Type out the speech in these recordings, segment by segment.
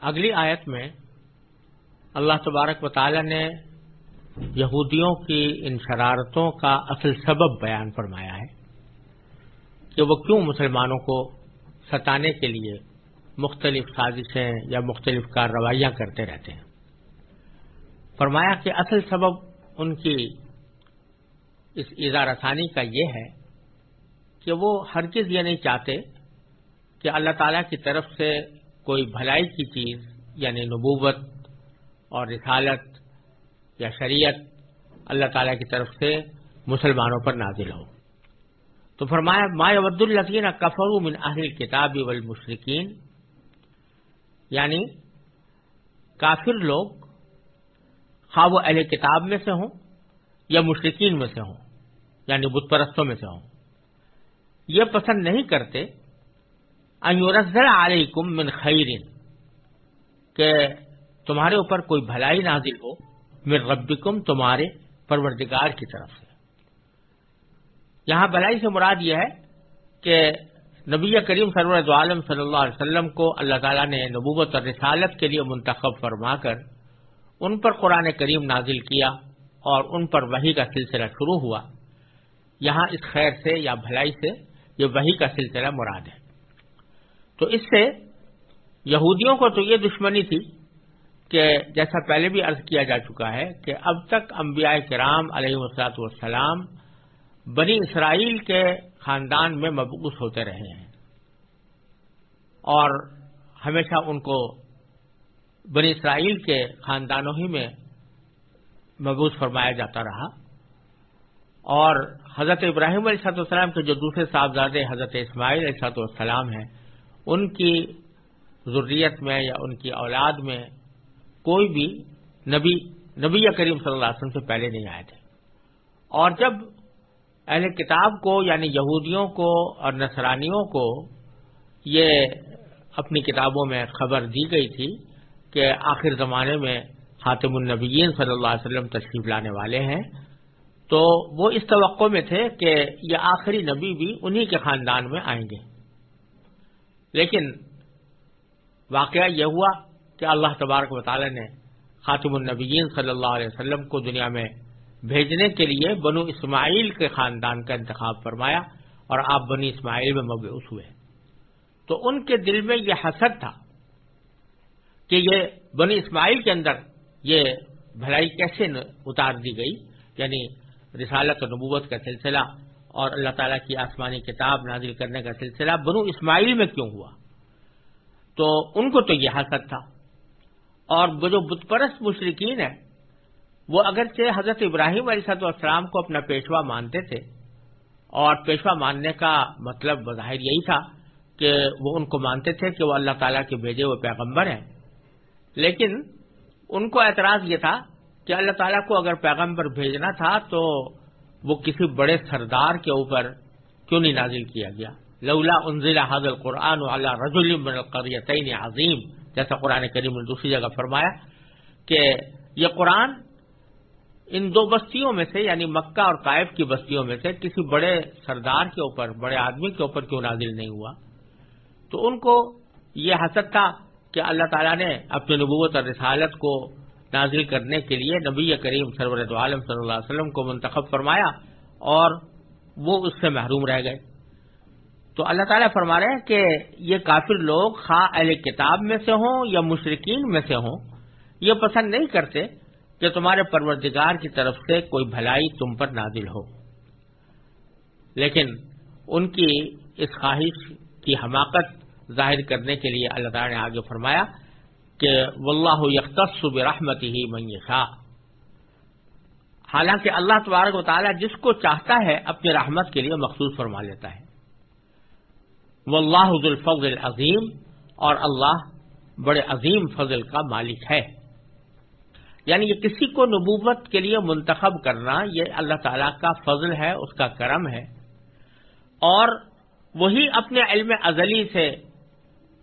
اگلی آیت میں اللہ تبارک و تعالی نے یہودیوں کی ان شرارتوں کا اصل سبب بیان فرمایا ہے کہ وہ کیوں مسلمانوں کو ستانے کے لیے مختلف سازشیں یا مختلف کارروائیاں کرتے رہتے ہیں۔ فرمایا کہ اصل سبب ان کی اس اظہار رسانی کا یہ ہے کہ وہ ہرگز یہ نہیں چاہتے کہ اللہ تعالی کی طرف سے کوئی بھلائی کی چیز یعنی نبوت اور رسالت یا شریعت اللہ تعالی کی طرف سے مسلمانوں پر نازل ہو۔ تو فرمایا، ما ود الطین کفر من اہل کتاب والمشرکین یعنی کافر لوگ خواہ وہ اہل کتاب میں سے ہوں یا مشرقین میں سے ہوں یعنی بت پرستوں میں سے ہوں۔ یہ پسند نہیں کرتے انورزل علیکم من خیرن کہ تمہارے اوپر کوئی بھلائی نازل ہو من ربکم تمہارے پروردگار کی طرف سے۔ یہاں بھلائی سے مراد یہ ہے کہ نبی کریم سرور عالم صلی اللہ علیہ وسلم کو اللہ تعالیٰ نے نبوت اور رسالت کے لیے منتخب فرما کر ان پر قرآن کریم نازل کیا اور ان پر وہی کا سلسلہ شروع ہوا۔ یہاں اس خیر سے یا بھلائی سے یہ وہی کا سلسلہ مراد ہے۔ تو اس سے یہودیوں کو تو یہ دشمنی تھی کہ جیسا پہلے بھی عرض کیا جا چکا ہے کہ اب تک انبیاء کرام علیہ وسلاط والسلام بنی اسرائیل کے خاندان میں مبوس ہوتے رہے ہیں اور ہمیشہ ان کو بنی اسرائیل کے خاندانوں ہی میں مبوس فرمایا جاتا رہا اور حضرت ابراہیم علیہ السلام کے جو دوسرے صاحبزادے حضرت اسماعیل علیہ السلام ہیں ان کی ضروریت میں یا ان کی اولاد میں کوئی بھی نبی نبی یا کریم صلی اللہ علیہ وسلم سے پہلے نہیں آئے تھے۔ اور جب اہل کتاب کو یعنی یہودیوں کو اور نصرانیوں کو یہ اپنی کتابوں میں خبر دی گئی تھی کہ آخر زمانے میں خاتم النبیین صلی اللہ علیہ وسلم تشریف لانے والے ہیں، تو وہ اس توقع میں تھے کہ یہ آخری نبی بھی انہی کے خاندان میں آئیں گے۔ لیکن واقعہ یہ ہوا کہ اللہ تبارک و تعالی نے خاتم النبیین صلی اللہ علیہ وسلم کو دنیا میں بھیجنے کے لیے بنو اسماعیل کے خاندان کا انتخاب فرمایا اور آپ بنی اسماعیل میں مبعوث ہوئے۔ تو ان کے دل میں یہ حسد تھا کہ یہ بنی اسماعیل کے اندر یہ بھلائی کیسے اتار دی گئی؟ یعنی رسالت و نبوت کا سلسلہ اور اللہ تعالیٰ کی آسمانی کتاب نازل کرنے کا سلسلہ بنو اسماعیل میں کیوں ہوا؟ تو ان کو تو یہ حسد تھا۔ اور وہ جو بت پرست مشرقین ہیں، وہ اگرچہ حضرت ابراہیم علیہ صد السلام کو اپنا پیشوا مانتے تھے، اور پیشوا ماننے کا مطلب بظاہر یہی تھا کہ وہ ان کو مانتے تھے کہ وہ اللہ تعالیٰ کے بھیجے ہوئے پیغمبر ہیں۔ لیکن ان کو اعتراض یہ تھا کہ اللہ تعالیٰ کو اگر پیغمبر بھیجنا تھا تو وہ کسی بڑے سردار کے اوپر کیوں نہیں نازل کیا گیا؟ لولا انزل حضر قرآن من القریتین عظیم جیسا قرآن کریم نے دوسری جگہ فرمایا کہ یہ قرآن ان دو بستیوں میں سے یعنی مکہ اور قائب کی بستیوں میں سے کسی بڑے سردار کے اوپر، بڑے آدمی کے اوپر کیوں نازل نہیں ہوا؟ تو ان کو یہ حسد تھا کہ اللہ تعالیٰ نے اپنی نبوت اور رسالت کو نازل کرنے کے لیے نبی کریم سرورت عالم صلی اللہ علیہ وسلم کو منتخب فرمایا اور وہ اس سے محروم رہ گئے۔ تو اللہ تعالیٰ فرما رہے ہیں کہ یہ کافر لوگ خواہ اہل کتاب میں سے ہوں یا مشرقین میں سے ہوں، یہ پسند نہیں کرتے کہ تمہارے پروردگار کی طرف سے کوئی بھلائی تم پر نازل ہو۔ لیکن ان کی اس خواہش کی حماقت ظاہر کرنے کے لیے اللہ تعالیٰ نے آگے فرمایا کہ واللہ یختص برحمت ہی منشا حالانکہ اللہ تبارک و تعالیٰ جس کو چاہتا ہے اپنی رحمت کے لیے مخصوص فرما لیتا ہے۔ واللہ ذو الفضل عظیم اور اللہ بڑے عظیم فضل کا مالک ہے۔ یعنی یہ کسی کو نبوت کے لیے منتخب کرنا، یہ اللہ تعالیٰ کا فضل ہے، اس کا کرم ہے۔ اور وہی اپنے علم ازلی سے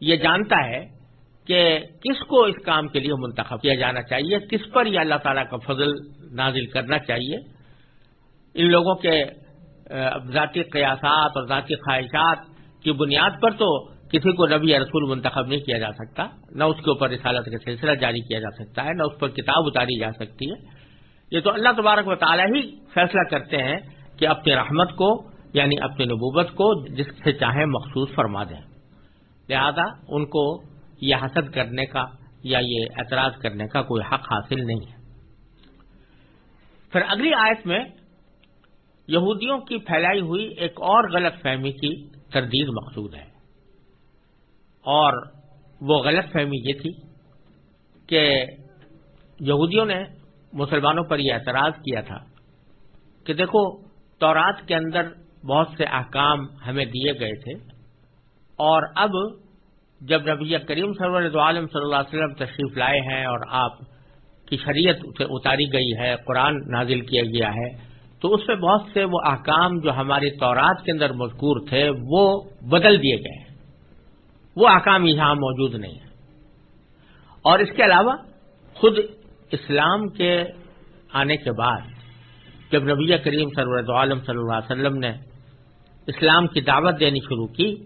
یہ جانتا ہے کہ کس کو اس کام کے لیے منتخب کیا جانا چاہیے، کس پر یہ اللہ تعالیٰ کا فضل نازل کرنا چاہیے۔ ان لوگوں کے ذاتی قیاسات اور ذاتی خواہشات کی بنیاد پر تو کسی کو نبی یا رسول منتخب نہیں کیا جا سکتا، نہ اس کے اوپر رسالت کا سلسلہ جاری کیا جا سکتا ہے، نہ اس پر کتاب اتاری جا سکتی ہے۔ یہ تو اللہ تبارک و تعالیٰ ہی فیصلہ کرتے ہیں کہ اپنی رحمت کو یعنی اپنی نبوت کو، جس سے چاہیں مخصوص فرما دیں۔ لہذا ان کو یہ حسد کرنے کا یا یہ اعتراض کرنے کا کوئی حق حاصل نہیں ہے۔ پھر اگلی آیت میں یہودیوں کی پھیلائی ہوئی ایک اور غلط فہمی کی تردید مقصود ہے۔ اور وہ غلط فہمی یہ تھی کہ یہودیوں نے مسلمانوں پر یہ اعتراض کیا تھا کہ دیکھو تورات کے اندر بہت سے احکام ہمیں دیے گئے تھے اور اب جب نبی کریم سرور عالم صلی اللہ علیہ وسلم تشریف لائے ہیں اور آپ کی شریعت اتاری گئی ہے، قرآن نازل کیا گیا ہے، تو اس میں بہت سے وہ احکام جو ہماری تورات کے اندر مذکور تھے، وہ بدل دیے گئے ہیں۔ وہ احکام یہاں موجود نہیں ہیں۔ اور اس کے علاوہ خود اسلام کے آنے کے بعد جب نبی کریم سرورت عالم صلی اللہ علیہ وسلم نے اسلام کی دعوت دینی شروع کی،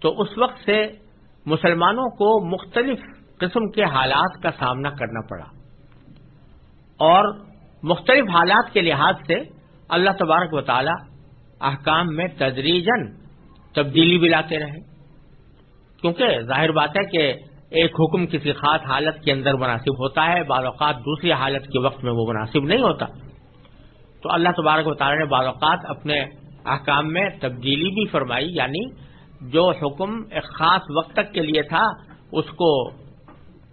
تو اس وقت سے مسلمانوں کو مختلف قسم کے حالات کا سامنا کرنا پڑا۔ اور مختلف حالات کے لحاظ سے اللہ تبارک و تعالی احکام میں تدریجن تبدیلی بھی لاتے رہے۔ کیونکہ ظاہر بات ہے کہ ایک حکم کسی خاص حالت کے اندر مناسب ہوتا ہے، بعض اوقات دوسری حالت کے وقت میں وہ مناسب نہیں ہوتا۔ تو اللہ تبارک و تعالیٰ نے بعض اوقات اپنے احکام میں تبدیلی بھی فرمائی یعنی جو حکم ایک خاص وقت تک کے لیے تھا، اس کو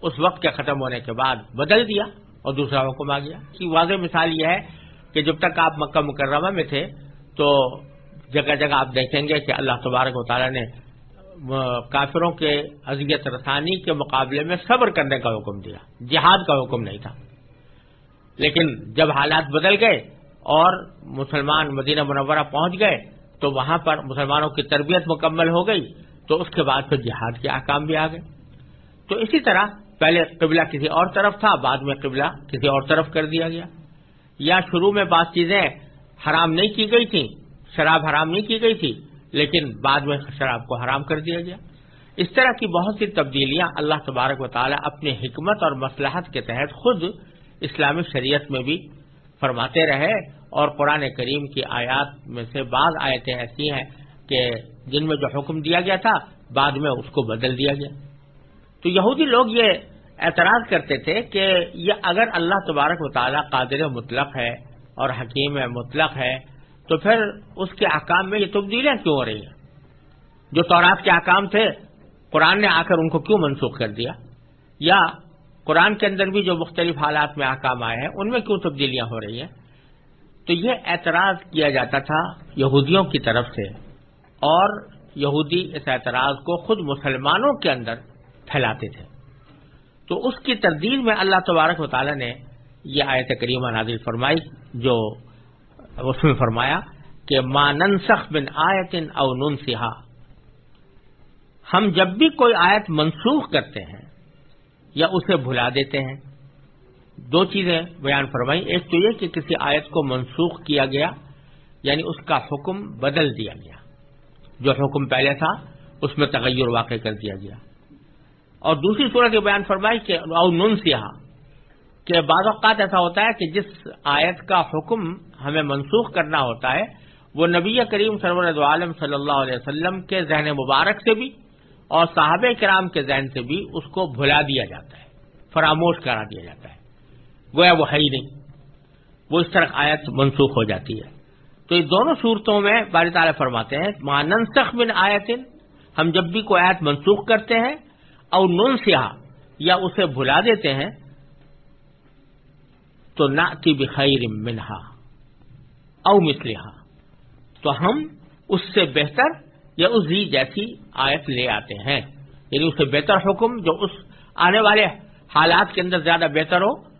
اس وقت کے ختم ہونے کے بعد بدل دیا اور دوسرا حکم آ گیا۔ کی واضح مثال یہ ہے کہ جب تک آپ مکہ مکرمہ میں تھے، تو جگہ جگہ آپ دیکھیں گے کہ اللہ تبارک و تعالیٰ نے کافروں کے اذیت رسانی کے مقابلے میں صبر کرنے کا حکم دیا۔ جہاد کا حکم نہیں تھا۔ لیکن جب حالات بدل گئے اور مسلمان مدینہ منورہ پہنچ گئے تو وہاں پر مسلمانوں کی تربیت مکمل ہو گئی، تو اس کے بعد پھر جہاد کے احکام بھی آ گئے۔ تو اسی طرح پہلے قبلہ کسی اور طرف تھا، بعد میں قبلہ کسی اور طرف کر دیا گیا۔ یا شروع میں بعض چیزیں حرام نہیں کی گئی تھیں، شراب حرام نہیں کی گئی تھی، لیکن بعد میں شراب کو حرام کر دیا گیا۔ اس طرح کی بہت سی تبدیلیاں اللہ تبارک و تعالی اپنی حکمت اور مسلحت کے تحت خود اسلامی شریعت میں بھی فرماتے رہے۔ اور قرآن کریم کی آیات میں سے بعض آیتیں ایسی ہیں کہ جن میں جو حکم دیا گیا تھا، بعد میں اس کو بدل دیا گیا۔ تو یہودی لوگ یہ اعتراض کرتے تھے کہ یہ اگر اللہ تبارک و تعالیٰ قادر مطلق ہے اور حکیم مطلق ہے، تو پھر اس کے احکام میں یہ تبدیلیاں کیوں ہو رہی ہیں؟ جو تورات کے احکام تھے، قرآن نے آ کر ان کو کیوں منسوخ کر دیا؟ یا قرآن کے اندر بھی جو مختلف حالات میں احکام آئے ہیں، ان میں کیوں تبدیلیاں ہو رہی ہیں؟ تو یہ اعتراض کیا جاتا تھا یہودیوں کی طرف سے اور یہودی اس اعتراض کو خود مسلمانوں کے اندر پھیلاتے تھے۔ تو اس کی تردید میں اللہ تبارک و تعالی نے یہ آیت کریمہ نازل فرمائی، جو اس میں فرمایا کہ ماننسخ بن آیتن او نن ہم جب بھی کوئی آیت منسوخ کرتے ہیں یا اسے بھلا دیتے ہیں دو چیزیں بیان فرمائی ایک تو یہ کہ کسی آیت کو منسوخ کیا گیا یعنی اس کا حکم بدل دیا گیا۔ جو حکم پہلے تھا، اس میں تغیر واقع کر دیا گیا۔ اور دوسری صورت یہ بیان فرمائی کہ او نن سیاح کہ بعض اوقات ایسا ہوتا ہے کہ جس آیت کا حکم ہمیں منسوخ کرنا ہوتا ہے، وہ نبی کریم سرور عالم صلی اللہ علیہ وسلم کے ذہن مبارک سے بھی اور صحابہ کرام کے ذہن سے بھی اس کو بھلا دیا جاتا ہے، فراموش کرا دیا جاتا ہے۔ گویا وہ ہے ہی نہیں۔ وہ اس طرح آیت منسوخ ہو جاتی ہے۔ تو یہ دونوں صورتوں میں بار تعالیٰ فرماتے ہیں ماننسخ بن آیتن ہم جب بھی کوئی آیت منسوخ کرتے ہیں اور نن سیاح یا اسے بھلا دیتے ہیں، تو نہ بخیر منہا او مسلحا تو ہم اس سے بہتر یا اس دی جیسی آیت لے آتے ہیں۔ یعنی اس سے بہتر حکم جو اس آنے والے حالات کے اندر زیادہ بہتر ہو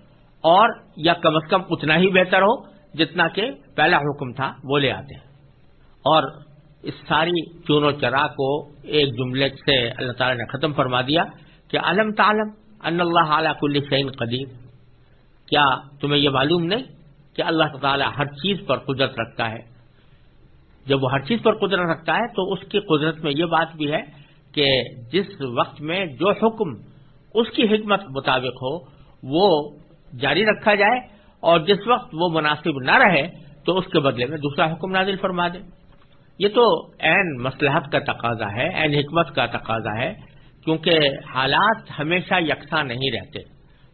اور یا کم از کم اتنا ہی بہتر ہو جتنا کہ پہلا حکم تھا، وہ لے آتے ہیں۔ اور اس ساری چون و چرا کو ایک جملے سے اللہ تعالی نے ختم فرما دیا کہ علم تعلم ان اللہ اعلیٰ کل شعین قدیر۔ کیا تمہیں یہ معلوم نہیں کہ اللہ تعالیٰ ہر چیز پر قدرت رکھتا ہے؟ جب وہ ہر چیز پر قدرت رکھتا ہے تو اس کی قدرت میں یہ بات بھی ہے کہ جس وقت میں جو حکم اس کی حکمت مطابق ہو، وہ جاری رکھا جائے اور جس وقت وہ مناسب نہ رہے تو اس کے بدلے میں دوسرا حکم نازل فرما دے۔ یہ تو عین مسلحت کا تقاضا ہے، عین حکمت کا تقاضا ہے، کیونکہ حالات ہمیشہ یکساں نہیں رہتے۔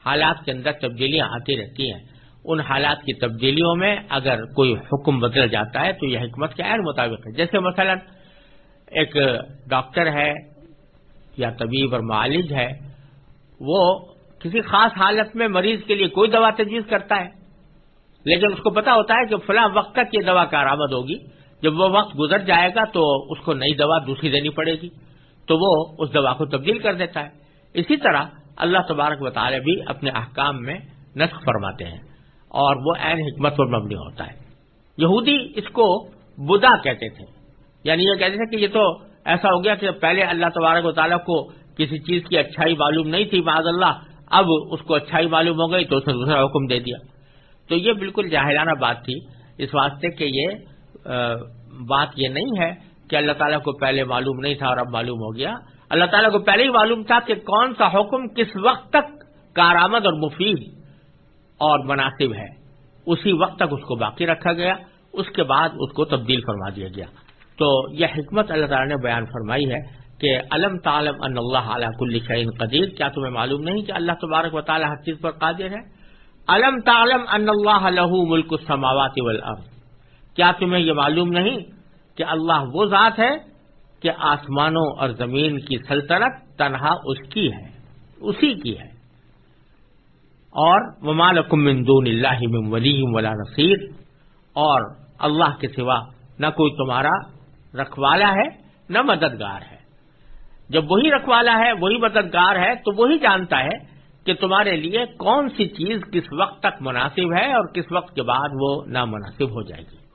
حالات کے اندر تبدیلیاں آتی رہتی ہیں۔ ان حالات کی تبدیلیوں میں اگر کوئی حکم بدل جاتا ہے تو یہ حکمت کے عین مطابق ہے۔ جیسے مثلا ایک ڈاکٹر ہے یا طبیب اور معالج ہے، وہ کسی خاص حالت میں مریض کے لیے کوئی دوا تجویز کرتا ہے؟ لیکن اس کو پتا ہوتا ہے کہ فلاں وقت تک یہ دوا کارآمد ہوگی۔ جب وہ وقت گزر جائے گا تو اس کو نئی دوا دوسری دینی پڑے گی، تو وہ اس دوا کو تبدیل کر دیتا ہے۔ اسی طرح اللہ تبارک و تعالی بھی اپنے احکام میں نسخ فرماتے ہیں اور وہ عین حکمت پر مبنی ہوتا ہے۔ یہودی اس کو بدا کہتے تھے۔ یعنی یہ کہتے تھے کہ یہ تو ایسا ہو گیا کہ پہلے اللہ تبارک و تعالیٰ کو کسی چیز کی اچھائی معلوم نہیں تھی معذ اللہ اب اس کو اچھائی معلوم ہو گئی تو اس نے دوسرا حکم دے دیا۔ تو یہ بالکل جاہلانہ بات تھی۔ اس واسطے کہ یہ بات یہ نہیں ہے کہ اللہ تعالیٰ کو پہلے معلوم نہیں تھا اور اب معلوم ہو گیا۔ اللہ تعالیٰ کو پہلے ہی معلوم تھا کہ کون سا حکم کس وقت تک کارآمد اور مفید اور مناسب ہے۔ اسی وقت تک اس کو باقی رکھا گیا۔ اس کے بعد اس کو تبدیل فرما دیا گیا۔ تو یہ حکمت اللہ تعالیٰ نے بیان فرمائی ہے۔ کہ علم تعلم ان اللہ علیہ کل شعین قدیر، کیا تمہیں معلوم نہیں کہ اللہ تبارک و تعالیٰ ہر چیز پر قادر ہے؟ علم تعلم ان اللہ له ملک السماوات والارض۔ کیا تمہیں یہ معلوم نہیں کہ اللہ وہ ذات ہے کہ آسمانوں اور زمین کی سلطنت تنہا اس کی ہے، اسی کی ہے؟ اور ممالکم من دون اللہ من ولی ولا نصیر۔ اور اللہ کے سوا نہ کوئی تمہارا رکھوالا ہے، نہ مددگار ہے۔ جب وہی رکھوالا ہے، وہی مددگار ہے، تو وہی جانتا ہے کہ تمہارے لیے کون سی چیز کس وقت تک مناسب ہے اور کس وقت کے بعد وہ نامناسب ہو جائے گی۔